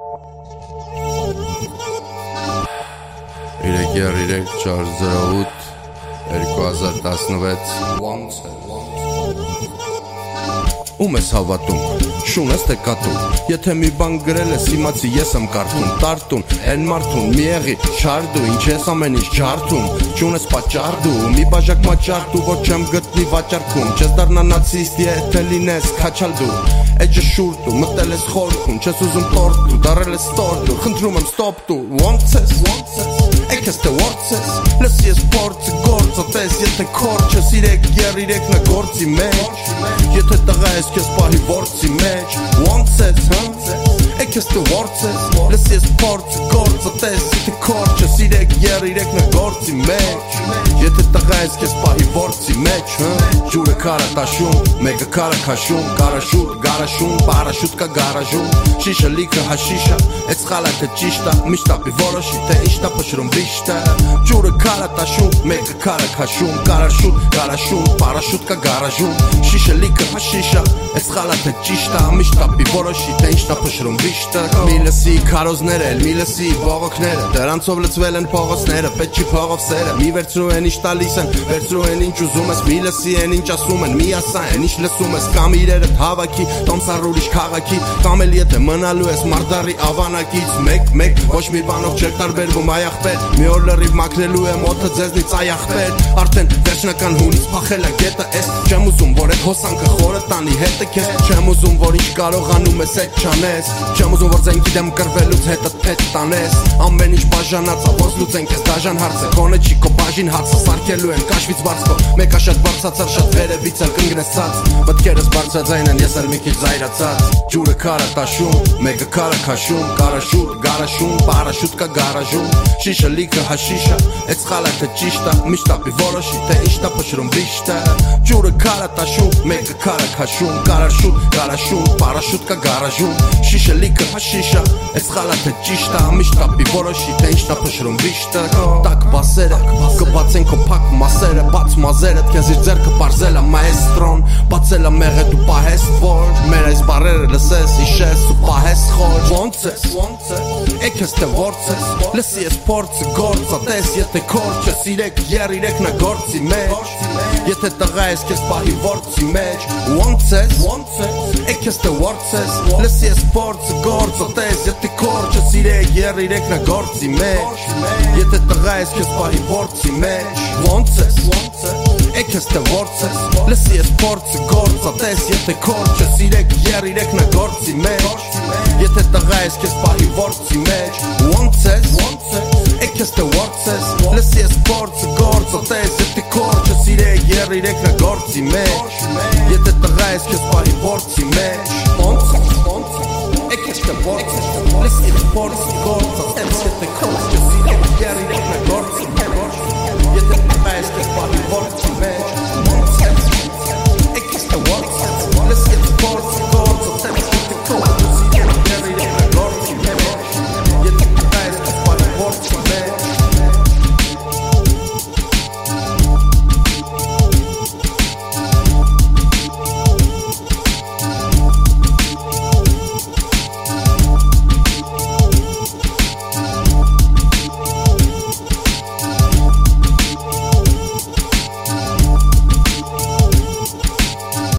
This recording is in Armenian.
333 2016 Once Ում ես հավատում, շուն ես թե կատում Եթե մի բան գրել ես, իմացի ես եմ կարդում Տարտուն, են մարդուն, մի եղի, չարդու Ինչ ես ամեն ինչ ջարդում Չուն ես պատճարդու, մի բաժակ մաճարդու Որ չեմ գտնի վաճարքում Չես դարնա նացիստ, եթե լինես քաչալ էջը շուրտ ու մտել ես խորքում չես ուզում տորտ ու դարել ես տորտ ու խնդրում եմ ստոպ դու wants ես Եկես թե wants ես լսի ես փորձը գործը տես եթե քորչես իրեք եր իրեք նա գործի մեջ եթե տղա ես քեզ պահի որցի մեջ wants ես հա քեզ թե ворցես լսես փորձ գործը տես թե քորչը սիրեք եր իրեք նա գործի մեջ եթե տղայս քեզ պահի ворցի մեջ հա ջուրը կարա տաշում մեկը կարա քաշում կարաշուտ գարաշում պարաշուտ կա գարաժում շիշը լիքը հաշիշը այս խալաթը ճիշտա միշտ ապի որոշի թե իշտա փշրում վիշտա ջուրը կարա տաշում մեկը կարա քաշում կարաշուտ գարաշում պարաշուտ կա գարաժում շիշը լիքը հաշիշը այս խալաթը ճիշտա միշտ ապի որոշի թե իշտա փշրում վիշտա ինչն է փշրում վիշտը։ Միլսի քարոզները, միլսի բողոքները, դրանցով լցվել են փողոցները, պետք չի փողով սերը, մի վերցրու են ինչ տալիս են, վերցրու են ինչ ուզում ես, մի լսի են ինչ ասում են, մի ասա են ինչ լսում ես, կամ իրերը հավաքի, տոմսար ուրիշ քաղաքի, կամ էլ եթե մնալու ես մարդարի ավանակից, մեկ մեկ ոչ մի բանով չեք տարբերվում այախպեր, մի օր լրիվ մաքրելու եմ օդը ձեզնից այախպեր, արդեն վերջնական հունից փախել է գետը, էս չեմ ուզում որ այդ հոսանքը խորը տանի հետը քեզ, չեմ ուզում որ ինչ կարողանում ես այդ չանես, չեմ ուզում որ զենքի դեմ կրվելուց հետը փետ տանես, ամեն ինչ բաժանած, ոնց լուծենք ես դաժան հարցը, կոնը չի քո բաժին հացը սարքելու են կաշվից բարձկո, մեկը շատ բարձացար շատ վերևից էլ կընկնեցած, մտքերս բարձրաձայն են ես էլ մի քիչ զայրացած, ջուրը քարը տաշում, մեկը քարը քաշում, կարաշուտ, գարաշում, պարաշուտ կա գարաժում, շիշը լիքը հաշիշը, այդ խալակը ճիշտ է, միշտ ապի որոշի թե է փշրում վիշտը, ջուրը քարը տաշում, մեկը քարը քաշում, կարաշուտ, գարաշում, պարաշուտ կա գարաժում, շիշը լիքը հաշիշը, այդ խալակը ճիշտ է, միշտ ապի որոշի թե ինչն է փշրում վիշտը, տակ բասերը, կբացեն քո փակ մասերը, բաց մազերը, քեզ իր ձեռքը բարձել է մայեստրոն, բացել է մեղեդ ու պահես որ, մեր այս բարերը լսես, իշես ու պահես խոր, ոնց ես, ոնց ես, Մեկս թե որցես Լսի ես փորձը գործը Տես եթե քորչը սիրեք եր իրեք նա գործի մեջ Եթե տղա ես կես պահի որցի մեջ Ոնց ես Եկես թե որցես Լսի ես փորձը գործը Տես եթե քորչը սիրեք եր իրեք նա գործի մեջ Եթե տղա ես կես պահի որցի մեջ Ոնց ես Ոնց ես Եկես թե ворցես, լսի ես փորձը գործա, տես եթե կորչը սիրեք, եր իրեք նա գործի մեջ։ Եթե տղա ես քեզ պահի ворցի մեջ, ոնց ես, ոնց ես, եկես թե ворցես, լսի ես փորձը գործա, տես եթե կորչը սիրեք, եր իրեք նա գործի մեջ։ Եթե տղա ես քեզ պահի ворցի մեջ, ոնց ես, ոնց ես, եկես թե ворցես, լսի ես փորձը գործա, տես եթե կորչը սիրեք, եր իրեք